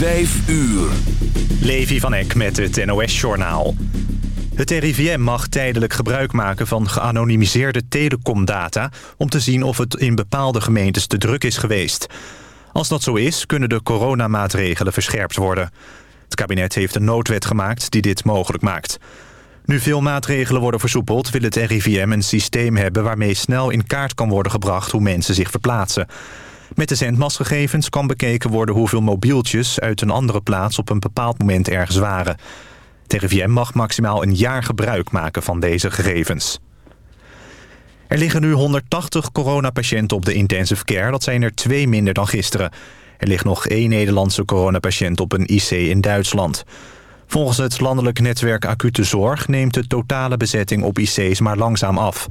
5 uur. Levi van Eck met het NOS-journaal. Het RIVM mag tijdelijk gebruik maken van geanonimiseerde telecomdata... om te zien of het in bepaalde gemeentes te druk is geweest. Als dat zo is, kunnen de coronamaatregelen verscherpt worden. Het kabinet heeft een noodwet gemaakt die dit mogelijk maakt. Nu veel maatregelen worden versoepeld... wil het RIVM een systeem hebben waarmee snel in kaart kan worden gebracht... hoe mensen zich verplaatsen... Met de zendmastgegevens kan bekeken worden hoeveel mobieltjes uit een andere plaats op een bepaald moment ergens waren. Het mag maximaal een jaar gebruik maken van deze gegevens. Er liggen nu 180 coronapatiënten op de intensive care. Dat zijn er twee minder dan gisteren. Er ligt nog één Nederlandse coronapatiënt op een IC in Duitsland. Volgens het landelijk netwerk acute zorg... neemt de totale bezetting op IC's maar langzaam af.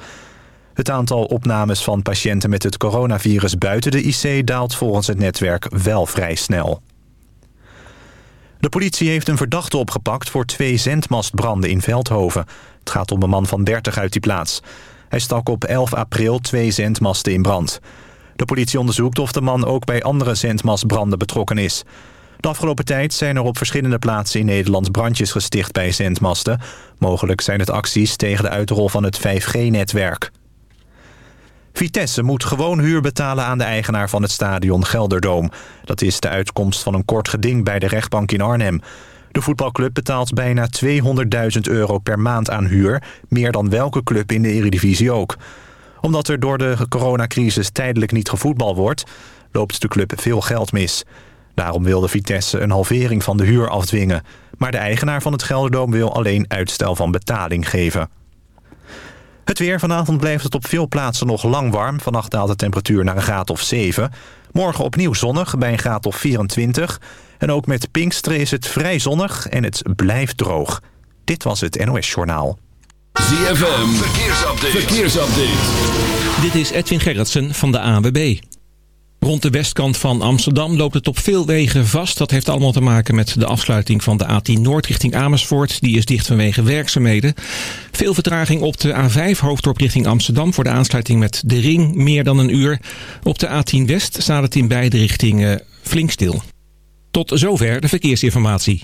Het aantal opnames van patiënten met het coronavirus buiten de IC... daalt volgens het netwerk wel vrij snel. De politie heeft een verdachte opgepakt voor twee zendmastbranden in Veldhoven. Het gaat om een man van 30 uit die plaats. Hij stak op 11 april twee zendmasten in brand. De politie onderzoekt of de man ook bij andere zendmastbranden betrokken is. De afgelopen tijd zijn er op verschillende plaatsen in Nederland brandjes gesticht bij zendmasten. Mogelijk zijn het acties tegen de uitrol van het 5G-netwerk. Vitesse moet gewoon huur betalen aan de eigenaar van het stadion Gelderdoom. Dat is de uitkomst van een kort geding bij de rechtbank in Arnhem. De voetbalclub betaalt bijna 200.000 euro per maand aan huur. Meer dan welke club in de Eredivisie ook. Omdat er door de coronacrisis tijdelijk niet gevoetbal wordt... loopt de club veel geld mis. Daarom wilde Vitesse een halvering van de huur afdwingen. Maar de eigenaar van het Gelderdoom wil alleen uitstel van betaling geven. Het weer. Vanavond blijft het op veel plaatsen nog lang warm. Vannacht daalt de temperatuur naar een graad of 7. Morgen opnieuw zonnig bij een graad of 24. En ook met Pinksteren is het vrij zonnig en het blijft droog. Dit was het NOS Journaal. ZFM. Verkeersupdate. Verkeersupdate. Dit is Edwin Gerritsen van de AWB. Rond de westkant van Amsterdam loopt het op veel wegen vast. Dat heeft allemaal te maken met de afsluiting van de A10 Noord richting Amersfoort. Die is dicht vanwege werkzaamheden. Veel vertraging op de A5 hoofddorp richting Amsterdam voor de aansluiting met de ring meer dan een uur. Op de A10 West staat het in beide richtingen flink stil. Tot zover de verkeersinformatie.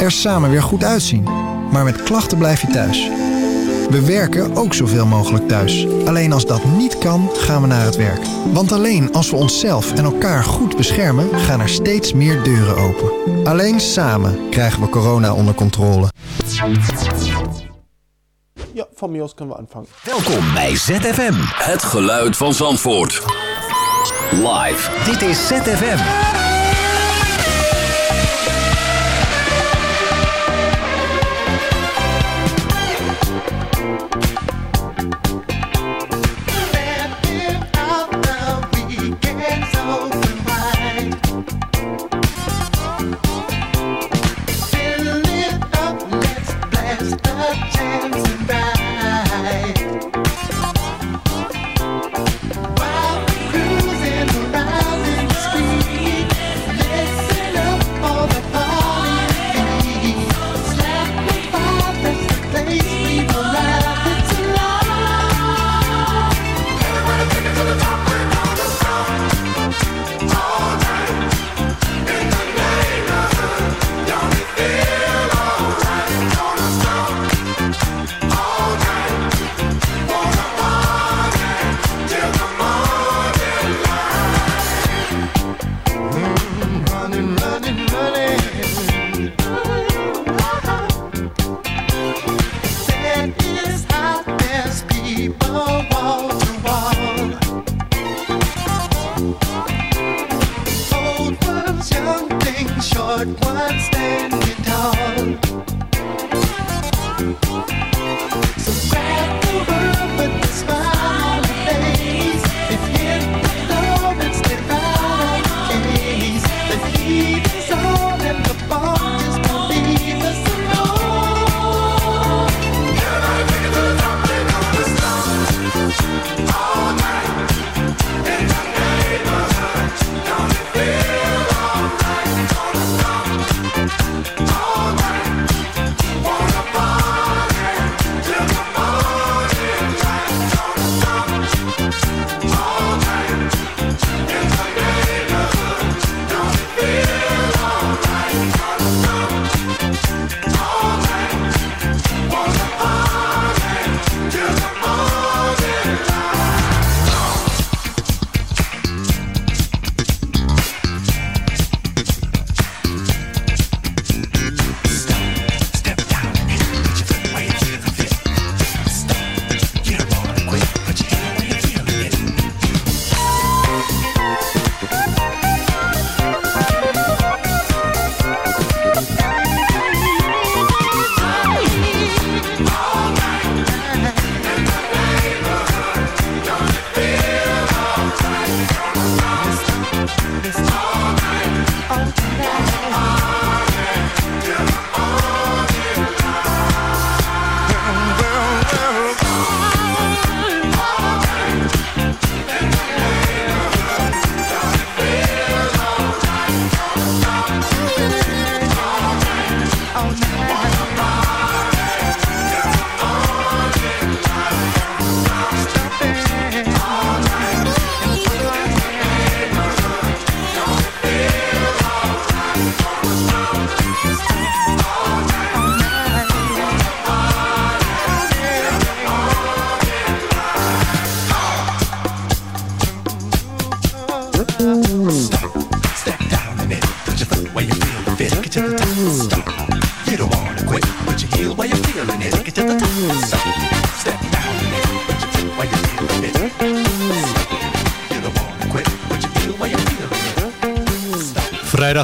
er samen weer goed uitzien. Maar met klachten blijf je thuis. We werken ook zoveel mogelijk thuis. Alleen als dat niet kan, gaan we naar het werk. Want alleen als we onszelf en elkaar goed beschermen, gaan er steeds meer deuren open. Alleen samen krijgen we corona onder controle. Ja, van mij kunnen we aanvangen. Welkom bij ZFM. Het geluid van Zandvoort. Live. Dit is ZFM.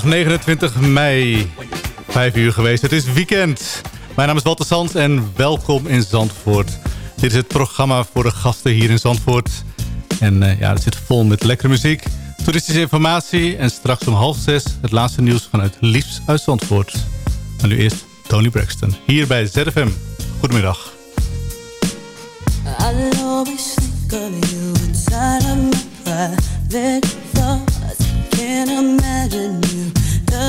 29 mei, 5 uur geweest. Het is weekend. Mijn naam is Walter Sands en welkom in Zandvoort. Dit is het programma voor de gasten hier in Zandvoort. En uh, ja, het zit vol met lekkere muziek, toeristische informatie... en straks om half zes het laatste nieuws vanuit Liefs uit Zandvoort. Maar nu eerst Tony Braxton, hier bij ZFM. Goedemiddag.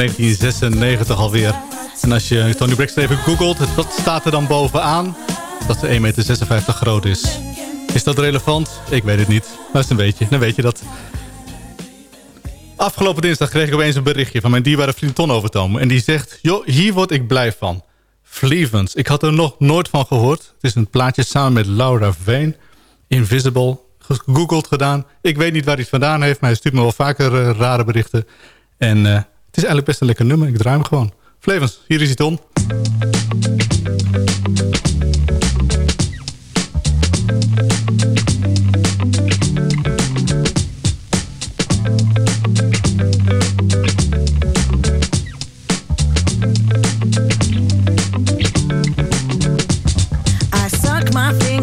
1996 alweer. En als je Tony Braxton even googelt, wat staat er dan bovenaan? Dat ze 1,56 meter groot is. Is dat relevant? Ik weet het niet. Maar is een beetje. Dan weet je dat. Afgelopen dinsdag kreeg ik opeens een berichtje van mijn dierbare vriend Ton Overtoom. En die zegt, joh, hier word ik blij van. Fleevens. Ik had er nog nooit van gehoord. Het is een plaatje samen met Laura Veen. Invisible. Gegoogeld gedaan. Ik weet niet waar hij het vandaan heeft, maar hij stuurt me wel vaker uh, rare berichten. En uh, het is eigenlijk best een lekker nummer. Ik draai hem gewoon. Flevens, hier is hij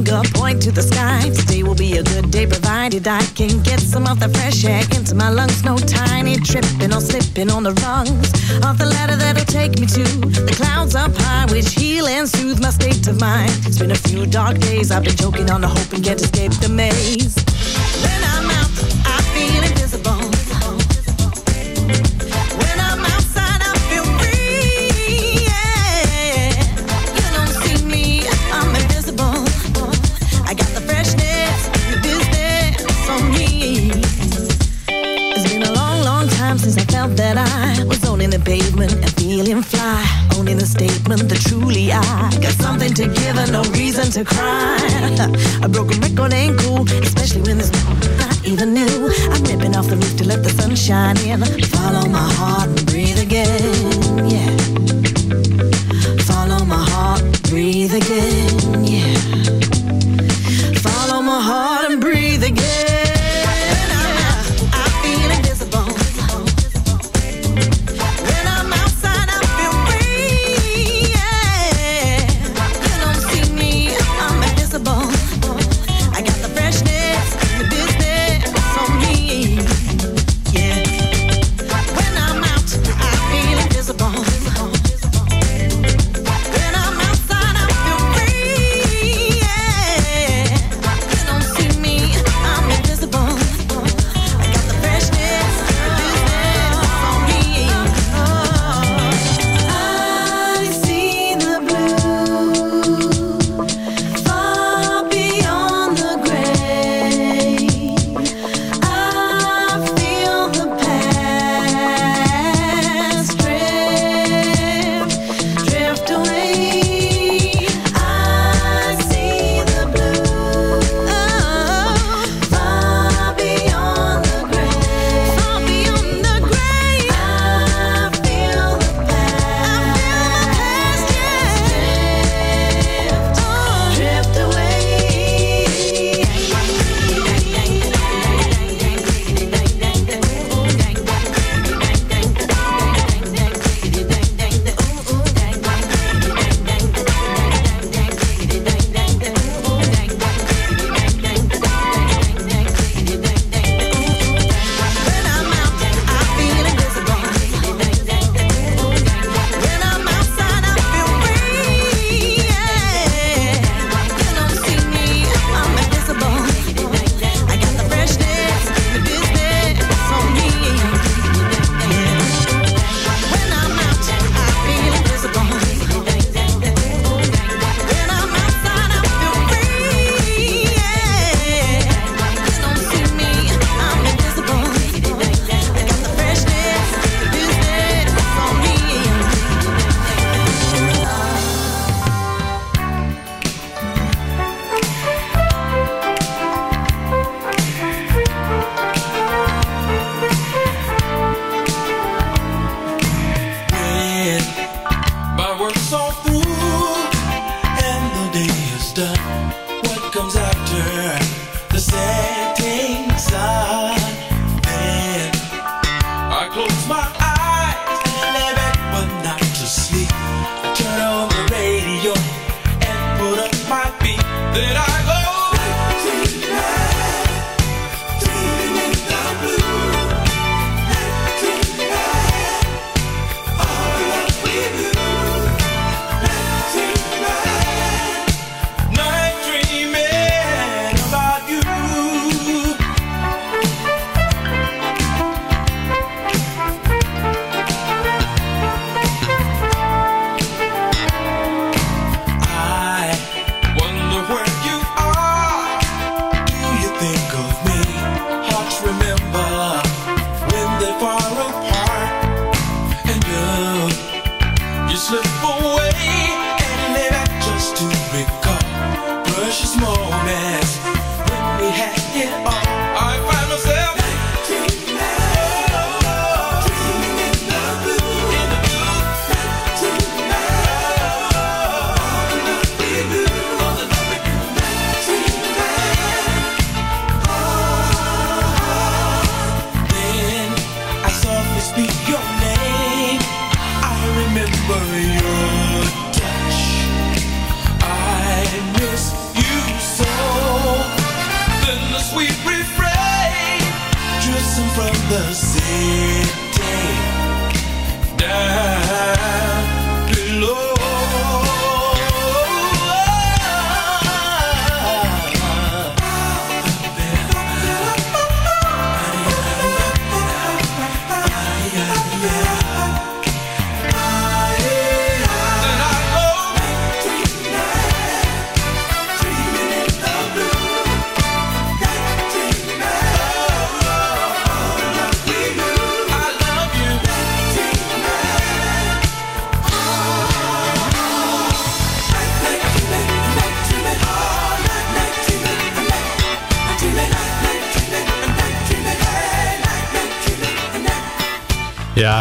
Ton. point to the sky. Today will be a good day provided I can get some of the fresh air into my lungs. No tiny tripping or slipping on the rungs of the ladder that'll take me to the clouds up high, which heal and soothe my state of mind. It's been a few dark days. I've been choking on the hope and can't escape the maze. That I was owning the pavement and feeling fly. Owning the statement that truly I got something to give and no reason to cry. A broken record ain't cool, especially when there's not even new. I'm ripping off the roof to let the sun shine in. Follow my heart and breathe again, yeah. Follow my heart, breathe again, yeah. Follow my heart and breathe again.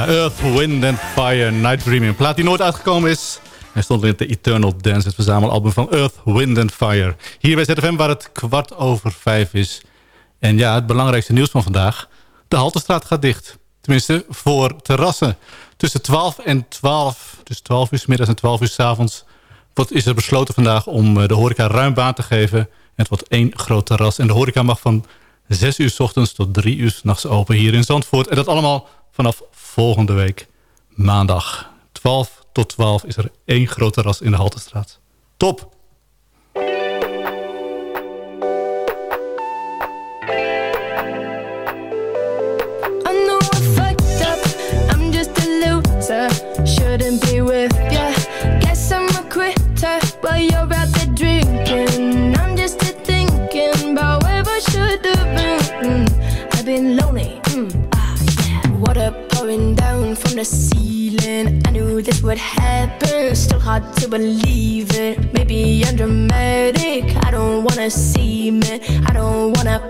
Earth, Wind and Fire, Night Dreaming. Plaat die nooit uitgekomen is. Hij stond in de Eternal Dance, het verzamelalbum van Earth, Wind and Fire. Hier bij ZFM waar het kwart over vijf is. En ja, het belangrijkste nieuws van vandaag. De Haltestraat gaat dicht. Tenminste, voor terrassen. Tussen 12 en 12, dus 12 uur s middags en 12 uur s avonds... is er besloten vandaag om eh, de horeca ruim baan te geven. Het wordt één groot terras. En de horeca mag van 6 uur s ochtends tot 3 uur s nachts open hier in Zandvoort. En dat allemaal vanaf volgende week maandag 12 tot 12 is er één groot terras in de Haltestraat. Top! Believe it. Maybe I'm dramatic, I don't wanna see me, I don't wanna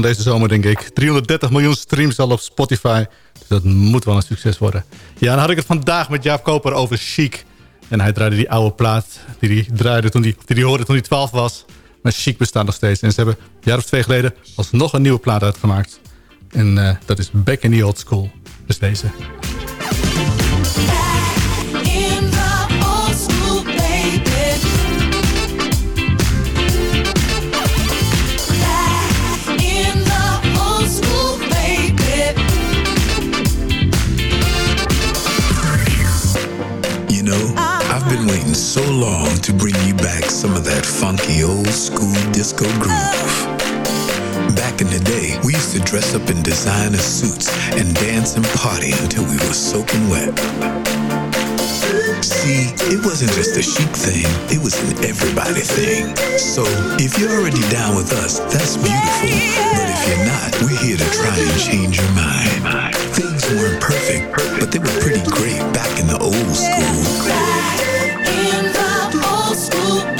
van deze zomer, denk ik. 330 miljoen streams al op Spotify. Dus dat moet wel een succes worden. Ja, dan had ik het vandaag met Jaap Koper over Chic. En hij draaide die oude plaat die hij draaide toen die, die, die hoorde toen hij 12 was. Maar Chic bestaat nog steeds. En ze hebben een jaar of twee geleden alsnog een nieuwe plaat uitgemaakt. En eh, dat is Back in the Old School. Dus deze. To bring you back some of that funky old school disco groove. Back in the day, we used to dress up in designer suits and dance and party until we were soaking wet. See, it wasn't just a chic thing, it was an everybody thing. So, if you're already down with us, that's beautiful. But if you're not, we're here to try and change your mind. Things weren't perfect, but they were pretty great back in the old school. In the old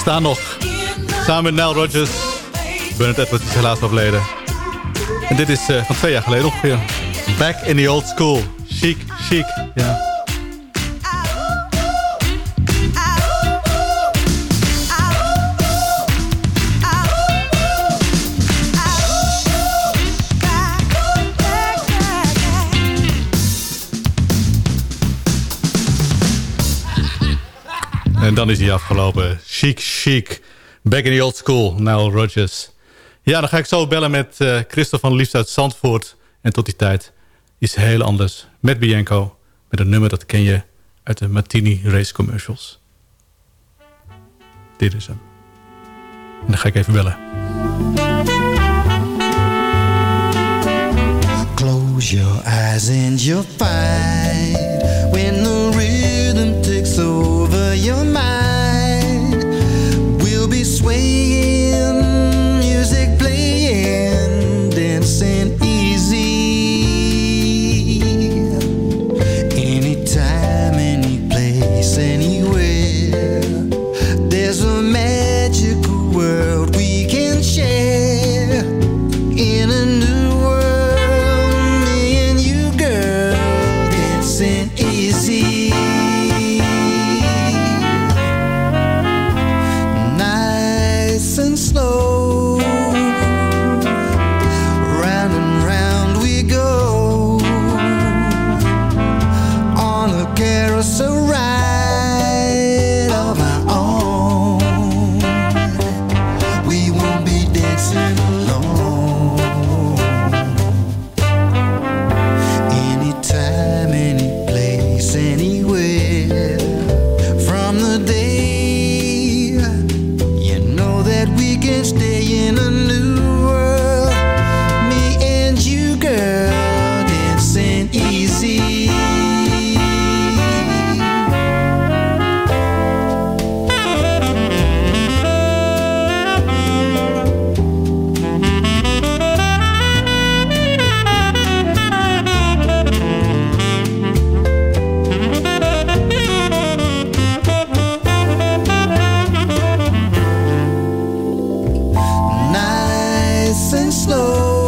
Ja, we staan nog. Samen met Nile Rodgers. Bernard Edwards is helaas overleden. En dit is eh, van twee jaar geleden ongeveer. Back in the old school. Chic, chic. Ja. En dan is hij afgelopen. Chic, chic. Back in the old school. Nile Rodgers. Ja, dan ga ik zo bellen met uh, Christel van Liefst uit Zandvoort. En tot die tijd is heel anders. Met Bianco. Met een nummer dat ken je uit de Martini Race commercials. Dit is hem. En dan ga ik even bellen. Close your eyes and you'll find when and slow.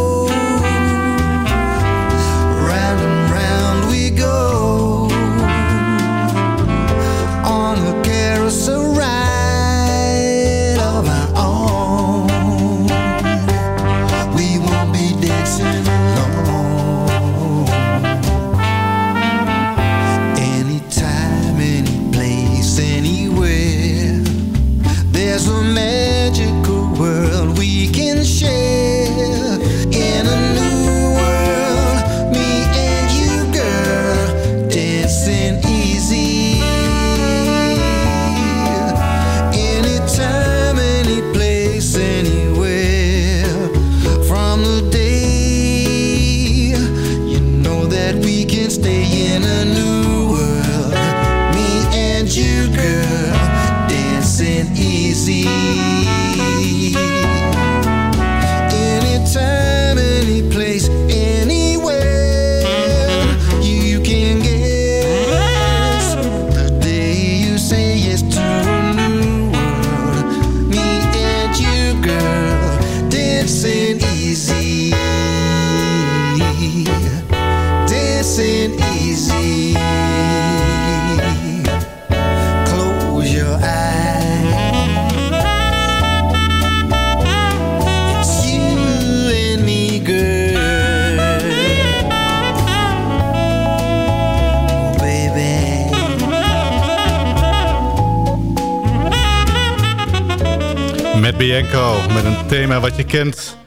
Thema wat je kent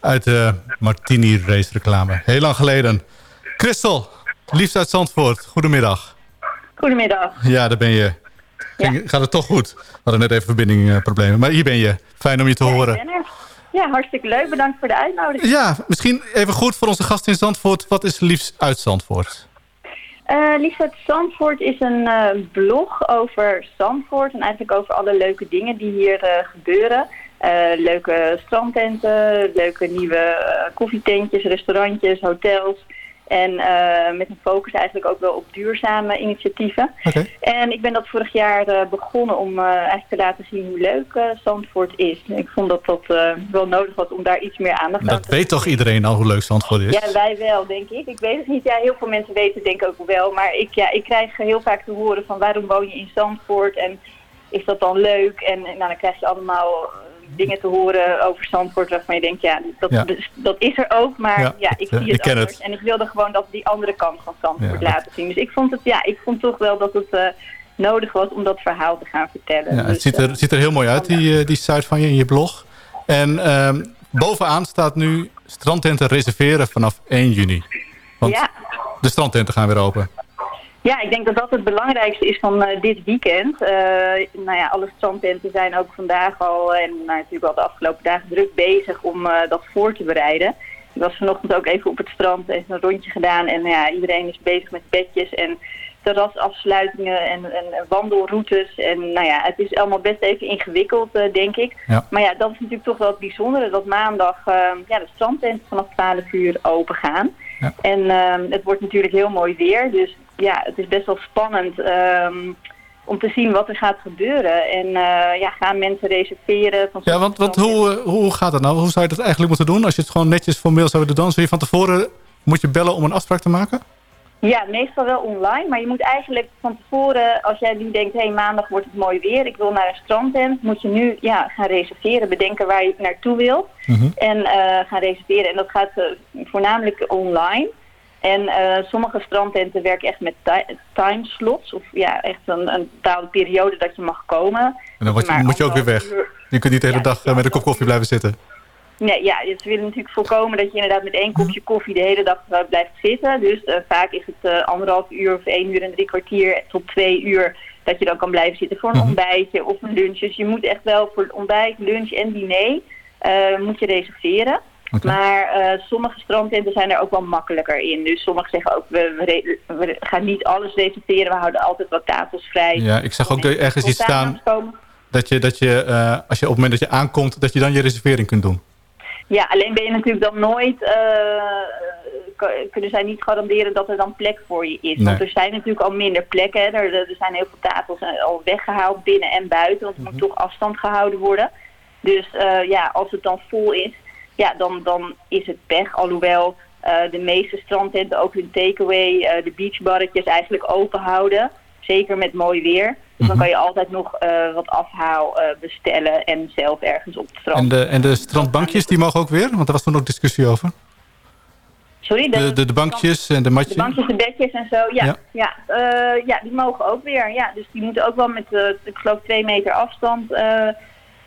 uit de Martini Race reclame. Heel lang geleden. Christel, liefst uit Zandvoort. Goedemiddag. Goedemiddag. Ja, daar ben je. Ging- Gaat het toch goed? We hadden net even verbindingproblemen. Maar hier ben je. Fijn om je te horen. Ik ben er. Ja, hartstikke leuk. Bedankt voor de uitnodiging. Ja, misschien even goed voor onze gast in Zandvoort. Wat is liefst uit Zandvoort? Eh Liefst Zandvoort is een eh, blog over Zandvoort en eigenlijk over alle leuke dingen die hier eh, gebeuren. Eh, leuke strandtenten, leuke nieuwe eh, koffietentjes, restaurantjes, hotels. En eh, met een focus eigenlijk ook wel op duurzame initiatieven. En ik ben dat vorig jaar eh, begonnen om eh, eigenlijk te laten zien hoe leuk eh, Zandvoort is. Ik vond dat dat eh, wel nodig was om daar iets meer aandacht aan Dat te weet toch iedereen al hoe leuk Zandvoort is? ja, wij wel, denk ik. Ik weet het niet. Ja, heel veel mensen weten het denk ik ook wel. Maar ik, ja, ik krijg heel vaak te horen van waarom woon je in Zandvoort en is dat dan leuk? En nou, dan krijg je allemaal dingen te horen over Zandvoort waarvan je denkt, ja, dat, Ja. dus dat is er ook. Maar Ja, ik eh, zie het anders. het. En ik wilde gewoon dat die andere kant van Zandvoort laten zien. Dus ik vond het, ja, ik vond toch wel dat het eh, nodig was om dat verhaal te gaan vertellen. Ja, Dus, het ziet eh, er, ziet er heel mooi uit, die, eh, die site van je in je blog. En ehm, bovenaan staat nu strandtenten reserveren vanaf 1 juni. Want de strandtenten gaan weer open. Ja, ik denk dat dat het belangrijkste is van eh, dit weekend. Eh, nou ja, alle strandtenten zijn ook vandaag al en nou, natuurlijk al de afgelopen dagen druk bezig om eh, dat voor te bereiden. Ik was vanochtend ook even op het strand, even een rondje gedaan en ja, iedereen is bezig met bedjes en terrasafsluitingen en, en wandelroutes. En nou ja, het is allemaal best even ingewikkeld, eh, denk ik. Ja. Maar ja, dat is natuurlijk toch wel het bijzondere, dat maandag eh, ja, de strandtenten vanaf 12 uur open gaan. En ehm, het wordt natuurlijk heel mooi weer, dus ja, het is best wel spannend ehm, om te zien wat er gaat gebeuren. En eh, ja, gaan mensen reserveren? Van Ja, want, want hoe, eh, hoe gaat dat nou? Hoe zou je dat eigenlijk moeten doen? Als je het gewoon netjes formeel zou willen doen, zou je van tevoren moet je bellen om een afspraak te maken? Ja, meestal wel online. Maar je moet eigenlijk van tevoren, als jij nu denkt, hé, hey, maandag wordt het mooi weer, ik wil naar een strandtent, moet je nu ja, gaan reserveren, bedenken waar je naartoe wilt. En eh, gaan reserveren. En dat gaat eh, voornamelijk online. En eh, sommige strandtenten werken echt met ti- timeslots. Of ja, echt een, een bepaalde periode dat je mag komen. En dan je, moet je ook weer weg. Je kunt niet de hele dag eh, met een kop koffie blijven zitten. Nee, ja, ze willen natuurlijk voorkomen dat je inderdaad met één kopje koffie de hele dag eh, blijft zitten. Dus vaak is het anderhalf uur of één uur en drie kwartier tot twee uur dat je dan kan blijven zitten voor een ontbijtje of een lunch. Dus je moet echt wel voor ontbijt, lunch en diner moet je reserveren. Maar eh, sommige strandtenten zijn er ook wel makkelijker in. Dus sommigen zeggen ook, we, we, gaan niet alles reserveren, we houden altijd wat tafels vrij. Ja, ik zag ook ergens iets staan dat je, dat je, eh, als je op het moment dat je aankomt, dat je dan je reservering kunt doen. Ja, alleen ben je natuurlijk dan nooit, eh, kunnen zij niet garanderen dat er dan plek voor je is. Nee. Want er zijn natuurlijk al minder plekken. Hè. Er, er zijn heel veel tafels al weggehaald, binnen en buiten. Want er moet toch afstand gehouden worden. Dus ja, als het dan vol is, ja, dan, dan is het pech. Alhoewel eh, de meeste strandtenten ook hun takeaway, eh, de beachbarretjes eigenlijk open houden. Zeker met mooi weer. Dus dan kan je altijd nog eh, wat afhaal bestellen en zelf ergens op het strand. En de, en de strandbankjes, die mogen ook weer? Want daar was toen ook discussie over. Sorry, De, de, de bankjes en de De matjes. bankjes, de bedjes en zo, ja. Ja. Ja, ja, die mogen ook weer. Ja, dus die moeten ook wel met, ik geloof, twee meter afstand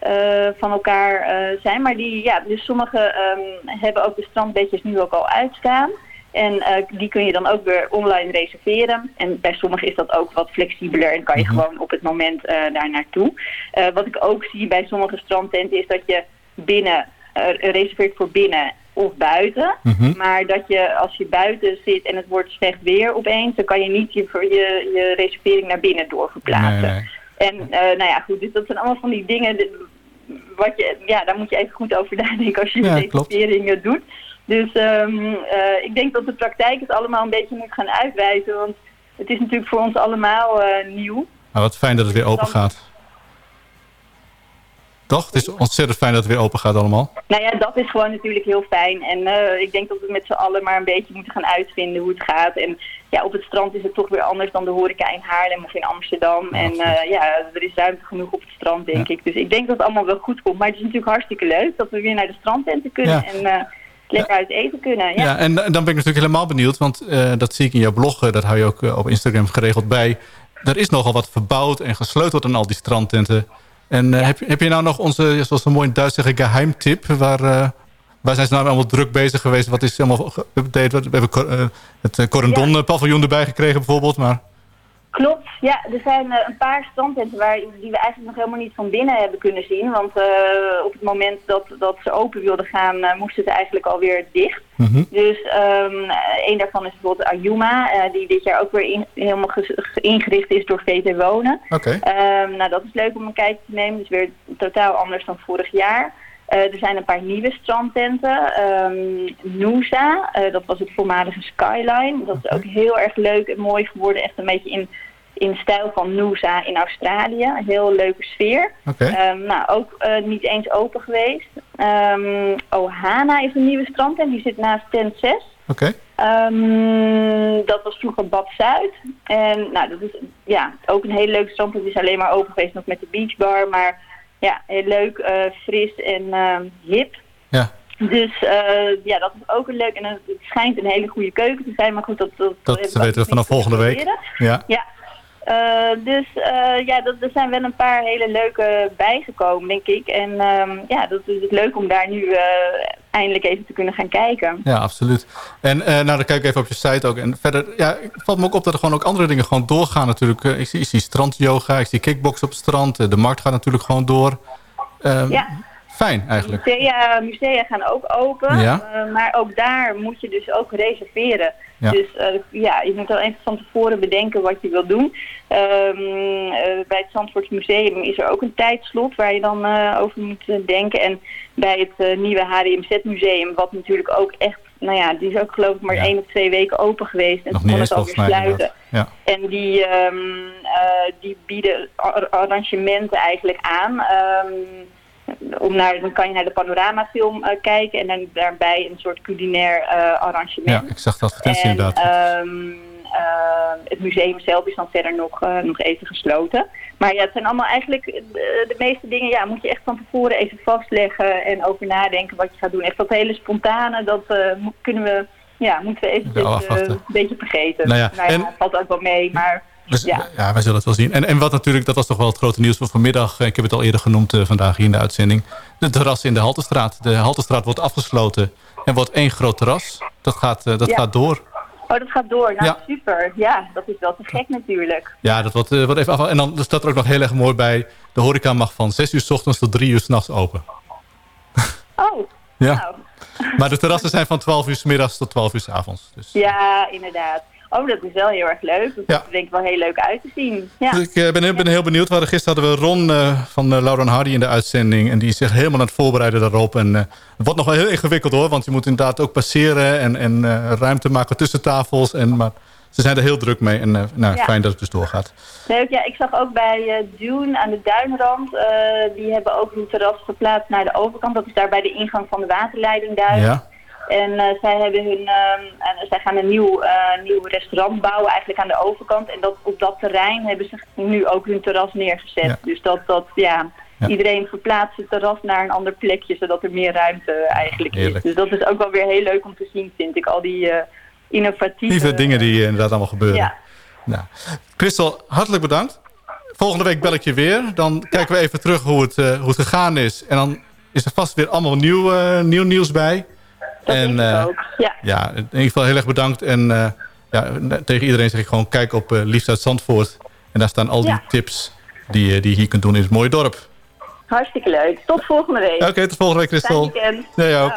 eh, van elkaar eh, zijn. Maar die, ja, dus sommige ehm, hebben ook de strandbedjes nu ook al uitstaan. En eh, die kun je dan ook weer online reserveren. En bij sommigen is dat ook wat flexibeler en kan je gewoon op het moment daar naartoe. Wat ik ook zie bij sommige strandtenten is dat je binnen reserveert voor binnen of buiten. Mhm. Maar dat je als je buiten zit en het wordt slecht weer opeens, dan kan je niet je, voor je, je reservering naar binnen doorverplaatsen. Nee, nee. En nou ja, goed, dus dat zijn allemaal van die dingen. Wat je, ja, daar moet je even goed over nadenken als je Ja, reserveringen doet. Dus ehm, eh, ik denk dat de praktijk het allemaal een beetje moet gaan uitwijzen. Want het is natuurlijk voor ons allemaal eh, nieuw. Maar wat fijn dat het weer open gaat. Toch? Het is ontzettend fijn dat het weer open gaat allemaal. Nou ja, dat is gewoon natuurlijk heel fijn. En eh, ik denk dat we met z'n allen maar een beetje moeten gaan uitvinden hoe het gaat. En ja, op het strand is het toch weer anders dan de horeca in Haarlem of in Amsterdam. en eh, ja, er is ruimte genoeg op het strand, denk ik. Dus ik denk dat het allemaal wel goed komt. Maar het is natuurlijk hartstikke leuk dat we weer naar de strandtenten kunnen. Ja. En eh, lekker uit eten kunnen. Ja. En, dan ben ik natuurlijk helemaal benieuwd. Want eh, dat zie ik in jouw blog. eh, dat hou je ook eh, op Instagram geregeld bij. Er is nogal wat verbouwd en gesleuteld aan al die strandtenten. En eh, heb, je- heb je nou nog onze, zoals we mooi in Duits zeggen, geheimtip? Waar, waar zijn ze nou allemaal druk bezig geweest? Wat is helemaal geüpdate? We hebben eh, het eh, Corendon eh, paviljoen erbij gekregen bijvoorbeeld. Maar Klopt, ja. Er zijn eh, een paar strandtenten waar, die we eigenlijk nog helemaal niet van binnen hebben kunnen zien. Want eh, op het moment dat, dat ze open wilden gaan, eh, moesten ze eigenlijk alweer dicht. Dus ehm, een daarvan is bijvoorbeeld Ayuma, die dit jaar ook weer in- helemaal ingericht is door VT Wonen. Oké. Ehm, nou, dat is leuk om een kijkje te nemen. Dus weer totaal anders dan vorig jaar. Eh, er zijn een paar nieuwe strandtenten. Ehm Noosa, eh, dat was het voormalige Skyline. Dat is ook heel erg leuk en mooi geworden. Echt een beetje in, in stijl van Noosa in Australië. Een heel leuke sfeer. Oké. Ehm, nou, ook eh, niet eens open geweest. Ehm, Ohana is een nieuwe strandtent. Die zit naast tent 6. Oké. Ehm, dat was vroeger Bad Zuid. En nou, dat is ja, ook een hele leuke strand. Het is alleen maar open geweest nog met de beachbar. Maar ja, heel leuk, eh, fris en ehm, hip. Ja. Dus eh, ja, dat is ook een leuk. En het schijnt een hele goede keuken te zijn. Maar goed, dat, dat, Dat weten we vanaf volgende week. Ja. Ja. Eh, dus eh, ja, dat, er zijn wel een paar hele leuke bijgekomen, denk ik. En ehm, ja, dat is het leuk om daar nu eh, eindelijk even te kunnen gaan kijken. Ja, absoluut. En nou, dan kijk ik even op je site ook. En verder, ja, het valt me ook op dat er gewoon ook andere dingen gewoon doorgaan natuurlijk. Ik, zie, ik zie strandyoga, ik zie kickbox op het strand. de markt gaat natuurlijk gewoon door. Ehm, Ja. Fijn eigenlijk. Musea, musea gaan ook open, Ja. eh, maar ook daar moet je dus ook reserveren. Ja. Dus eh, ja, je moet al even van tevoren bedenken wat je wilt doen. Ehm, eh, bij het Zandvoorts Museum is er ook een tijdslot waar je dan over moet denken. En bij het nieuwe HDMZ Museum, wat natuurlijk ook echt, nou ja, die is ook geloof ik maar één of twee weken open geweest. En Nog toen kon het alweer sluiten. Ja. En die, ehm, eh, die bieden ar- arrangementen eigenlijk aan. Ehm, om naar, dan kan je naar de panoramafilm eh, kijken en dan daarbij een soort culinair eh, arrangement. Ja, ik zag de advertentie en, inderdaad. ehm, eh, het museum zelf is dan verder nog, nog even gesloten. Maar ja, het zijn allemaal eigenlijk de, meeste dingen, ja, moet je echt van tevoren even vastleggen en over nadenken wat je gaat doen. Echt dat hele spontane, dat kunnen we, ja, moeten we afwachten. een beetje vergeten. Nou ja, en- het valt ook wel mee, maar Dus, ja. ja. wij zullen het wel zien. En, en wat natuurlijk, dat was toch wel het grote nieuws van vanmiddag. eh, Ik heb het al eerder genoemd eh, vandaag hier in de uitzending. De terras in de Haltestraat. De Haltestraat wordt afgesloten en wordt één groot terras. Dat gaat, eh, dat Ja. gaat door. Oh, dat gaat door. Nou, Ja. super. Ja, dat is wel te gek natuurlijk. Ja, dat wordt, eh, wordt even af. En dan staat er ook nog heel erg mooi bij. De horeca mag van 6 uur s ochtends tot 3 uur s'nachts open. Oh, Ja. nou. Maar de terrassen zijn van 12 uur s middags tot 12 uur s avonds. Dus. Ja, inderdaad. Oh, dat is wel heel erg leuk. Dat Ja. denk ik wel heel leuk uit te zien. Ja. Dus ik eh, ben, heel- ben heel benieuwd. We gisteren hadden we Ron eh, van uh, Lauren Hardy in de uitzending. En die is zich helemaal aan het voorbereiden daarop. En eh, het wordt nog wel heel ingewikkeld hoor. Want je moet inderdaad ook passeren en, en eh, ruimte maken tussen tafels. En, maar ze zijn er heel druk mee. En eh, nou, Ja. fijn dat het dus doorgaat. Leuk, ja. Ik zag ook bij eh Dune aan de Duinrand. eh, die hebben ook een terras geplaatst naar de overkant. Dat is daar bij de ingang van de waterleiding Duin. Ja. En eh, zij, hebben hun, ehm, zij gaan een nieuw, eh, nieuw restaurant bouwen eigenlijk aan de overkant. En dat, op dat terrein hebben ze nu ook hun terras neergezet. Ja. Dus dat, dat ja, Ja. iedereen verplaatst het terras naar een ander plekje, zodat er meer ruimte eigenlijk is. Dus dat is ook wel weer heel leuk om te zien, vind ik. Al die eh, innovatieve... Lieve dingen die eh, inderdaad allemaal gebeuren. Ja. Nou, Christel, hartelijk bedankt. Volgende week bel ik je weer. Dan kijken we even terug hoe het, eh, hoe het gegaan is. En dan is er vast weer allemaal nieuw, eh, nieuw nieuws bij. Dat en, ik eh, ook, ja. ja, in ieder geval heel erg bedankt. En eh, ja, tegen iedereen zeg ik gewoon, kijk op eh Liefst uit Zandvoort. En daar staan al die Ja. tips die, die je hier kunt doen in het mooie dorp. Hartstikke leuk. Tot volgende week. Oké, tot volgende week Christel. Fijn weekend. Jij ook.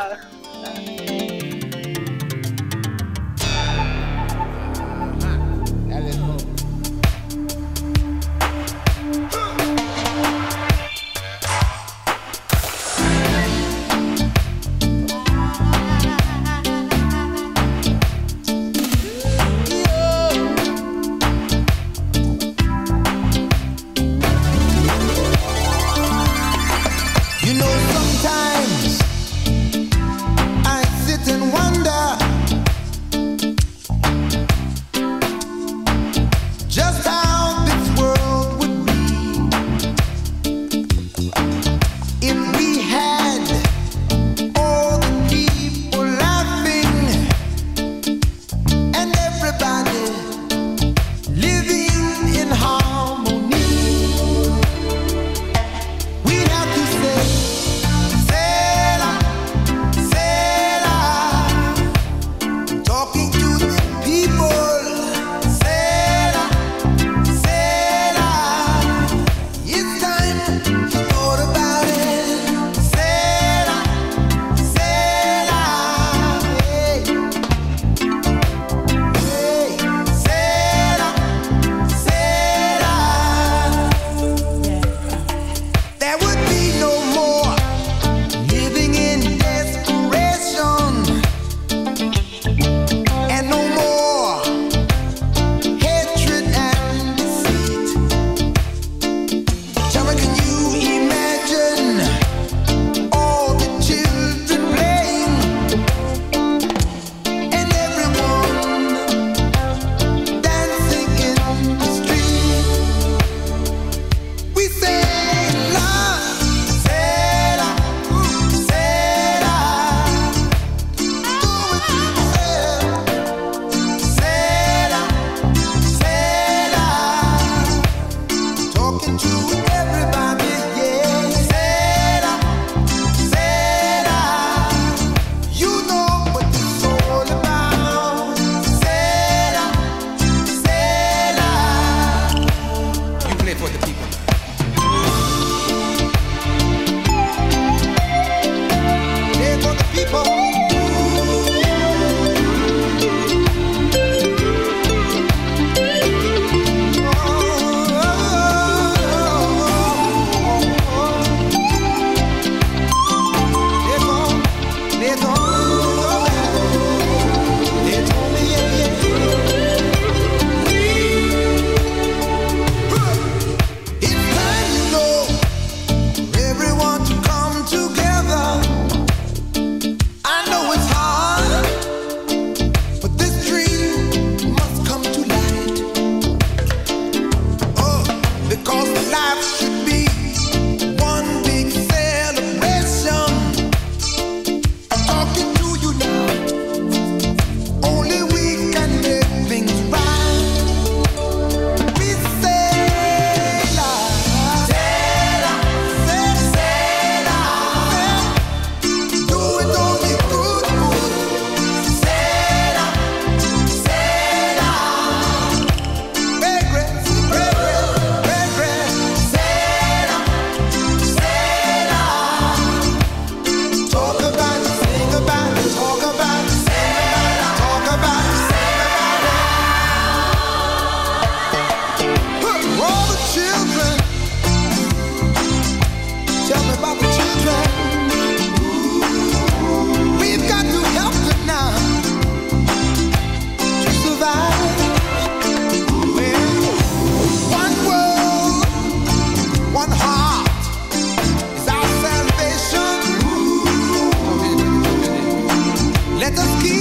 Let us keep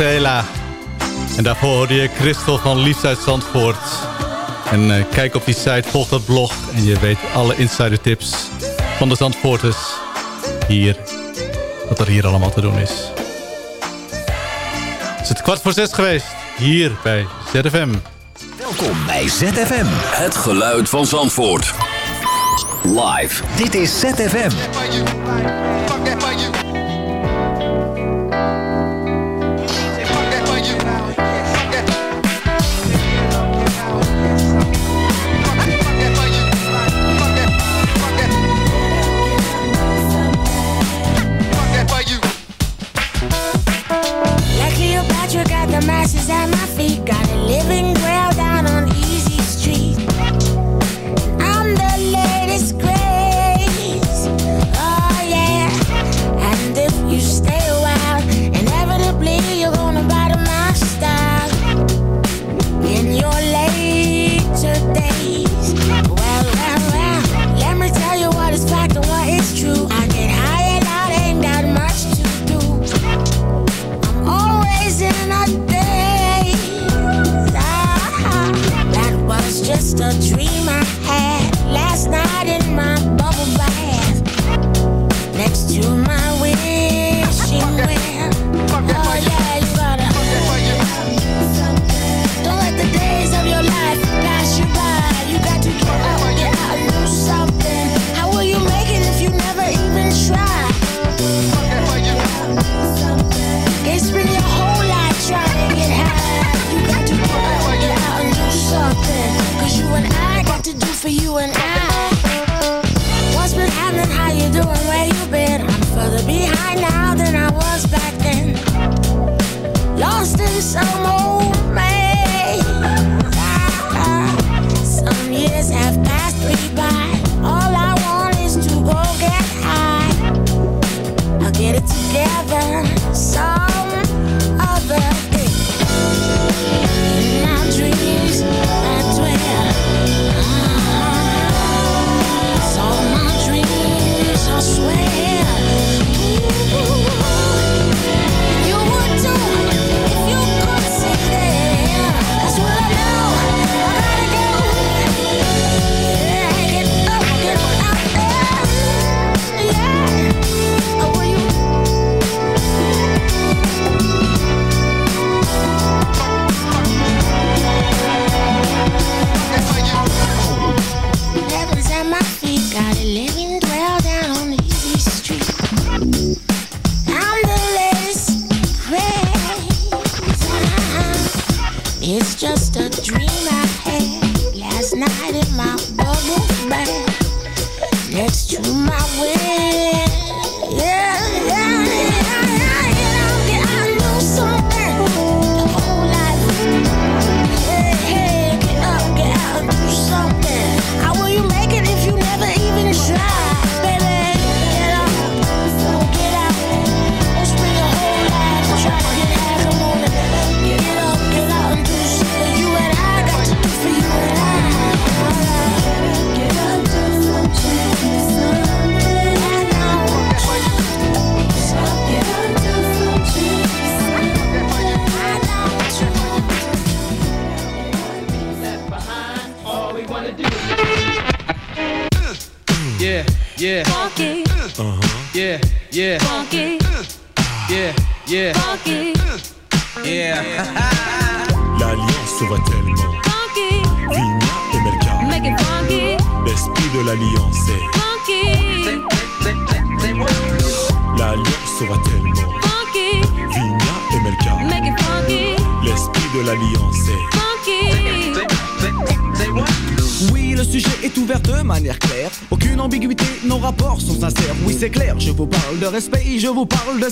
En daarvoor hoorde je Christel van Liefst uit Zandvoort. En eh, kijk op die site, volg dat blog en je weet alle insider tips van de Zandvoorters. Hier, wat er hier allemaal te doen is. Het is kwart voor zes geweest, hier bij ZFM. Welkom bij ZFM. Het geluid van Zandvoort. Live. Dit is ZFM.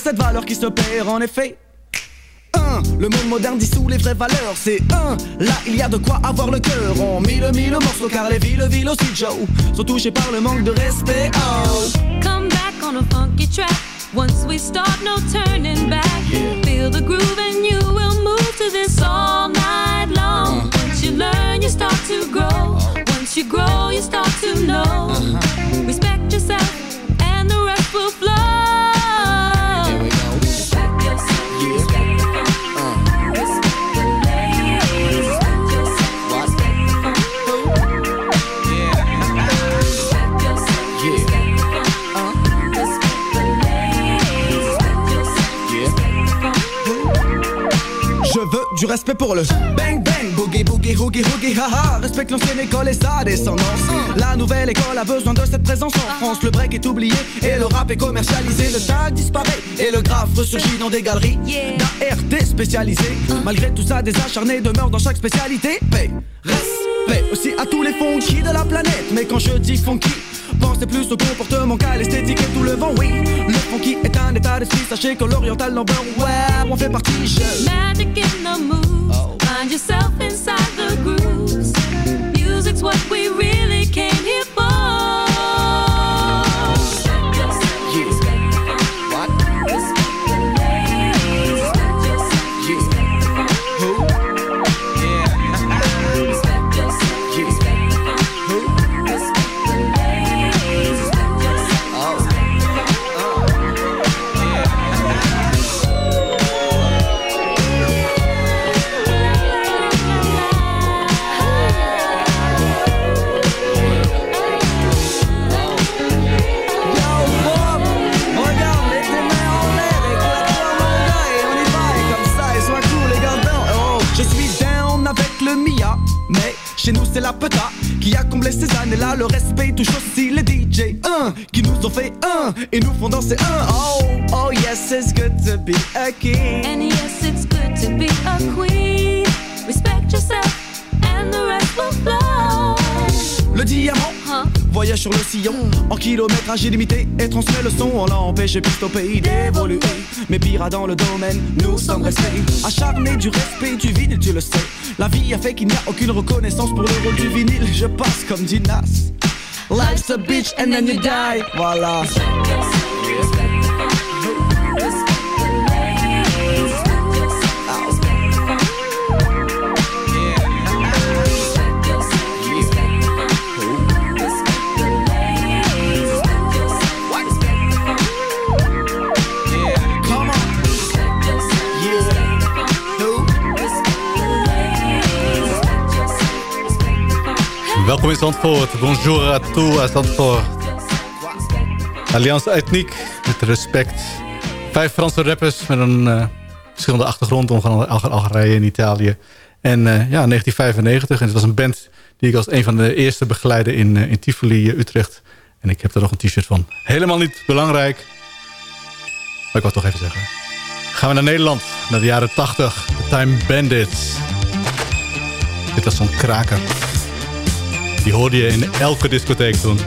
Cette valeur qui se perd en effet. 1. Le monde moderne dissout les vraies valeurs. C'est 1. Là, il y a de quoi avoir le cœur. On mille mille morceaux car les villes, villes aussi, Joe, sont touchées par le manque de respect. Oh. Come back on a funky track. Once we start, no turning back. Feel the groove and you will move to this all night long. Once you learn, you start to grow. Once you grow, you start to know. Respect yourself, and the rest will flow. Du respect pour le bang bang, boogie boogie hoogie hoogie haha. Respecte l'ancienne école et sa descendance. La nouvelle école a besoin de cette présence en France. Le break est oublié et le rap est commercialisé. Le tag disparaît et le graphe ressurgit dans des galeries d'ART spécialisées. Malgré tout ça, des acharnés demeurent dans chaque spécialité. Paix, respect aussi à tous les funky de la planète. Mais quand je dis funky, Pensez plus au comportement qu'à l'esthétique et tout le vent, oui. Le funky est un état d'esprit, sachez que l'oriental number, ouais, on fait partie, je. Magic in the moves. Find yourself inside the grooves. Music's what we really came la peta qui a comblé ces années-là. Le respect touche aussi les DJ, un qui nous ont fait un et nous font danser un. Oh, oh yes, it's good to be a king. And yes, it's good to be a queen. Respect yourself, and the rest will flow. Le diamant voyage sur le sillon en kilométrage illimité et transmet le son. On l'a empêché plus au pays d'évoluer. Mais pire dans le domaine, nous sommes restés acharnés du respect du vinyle, tu le sais. La vie a fait qu'il n'y a aucune reconnaissance pour le rôle du vinyle. Je passe comme Dinas. Life's a bitch and then you die. Voilà. Welkom in Zandvoort. Bonjour à tous à Zandvoort. Alliance Ethnique, met respect. Vijf Franse rappers met een eh, verschillende achtergrond. Andere Algerije en Italië. En eh, ja, 1995. En het was een band die ik als een van de eerste begeleidde in, eh, in Tivoli, Utrecht. En ik heb er nog een t-shirt van. Helemaal niet belangrijk. Maar ik het toch even zeggen. Gaan we naar Nederland. Naar de jaren 80. The Time Bandits. Dit was zo'n kraker. Die hoorde je in elke discotheek toen.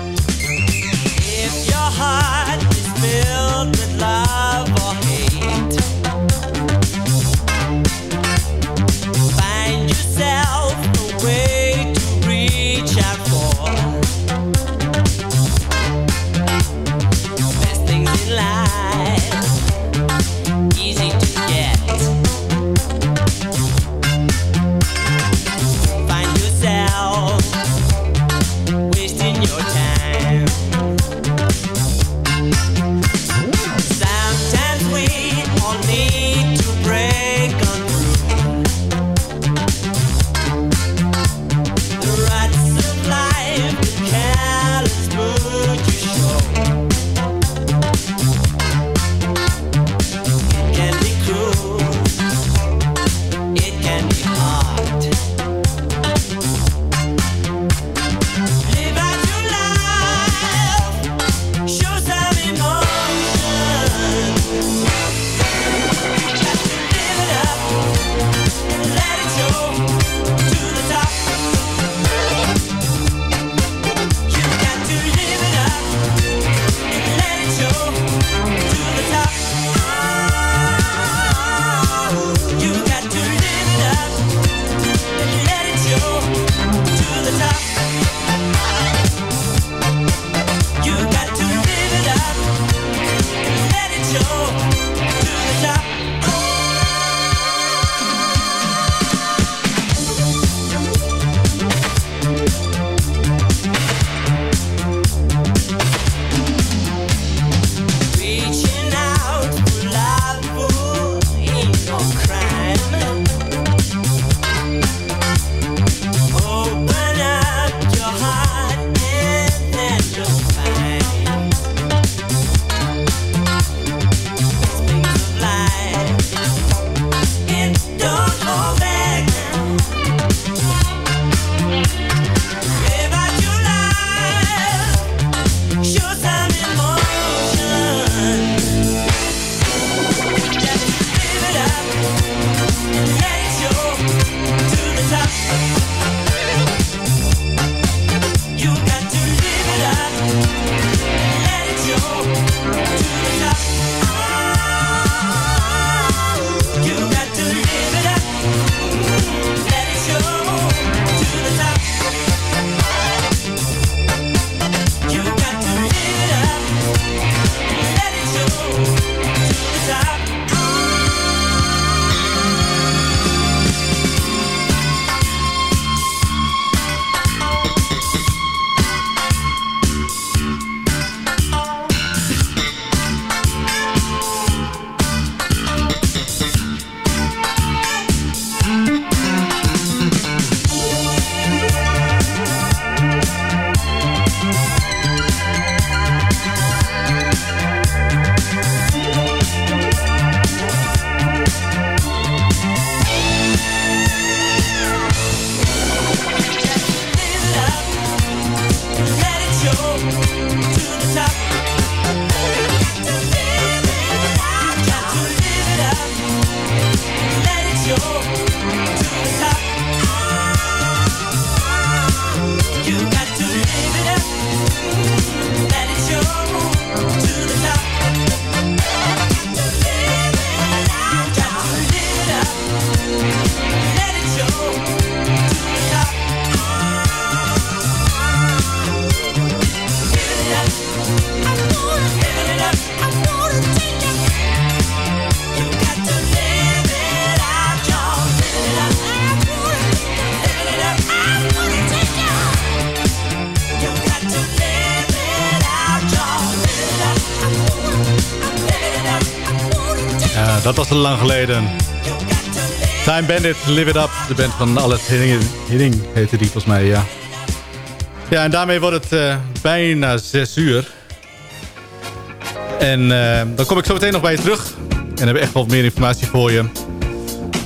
Dat was lang geleden. Time Bandit, Live It Up. De band van Alice Hidding, heette die volgens mij, ja. Ja, en daarmee wordt het eh, bijna 6 uur. En eh, dan kom ik zo meteen nog bij je terug. En hebben echt wel meer informatie voor je.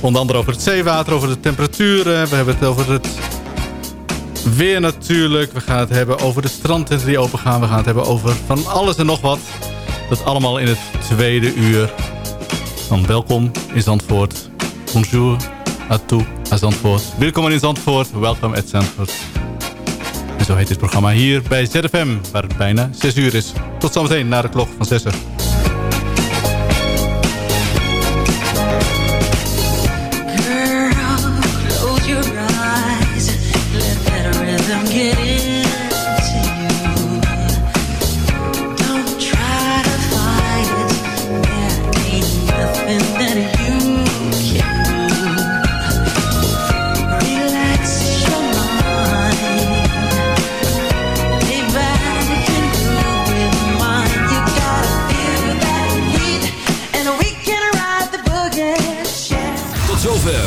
Onder andere over het zeewater, over de temperaturen. We hebben het over het weer natuurlijk. We gaan het hebben over de strandtenten die open gaan. We gaan het hebben over van alles en nog wat. Dat allemaal in het tweede uur. Dan welkom in Zandvoort. Bonjour à tous à Zandvoort. Welkom in Zandvoort. Welkom at Zandvoort. En zo heet dit programma hier bij ZFM, waar het bijna 6 uur is. Tot zometeen na de klok van 6 uur.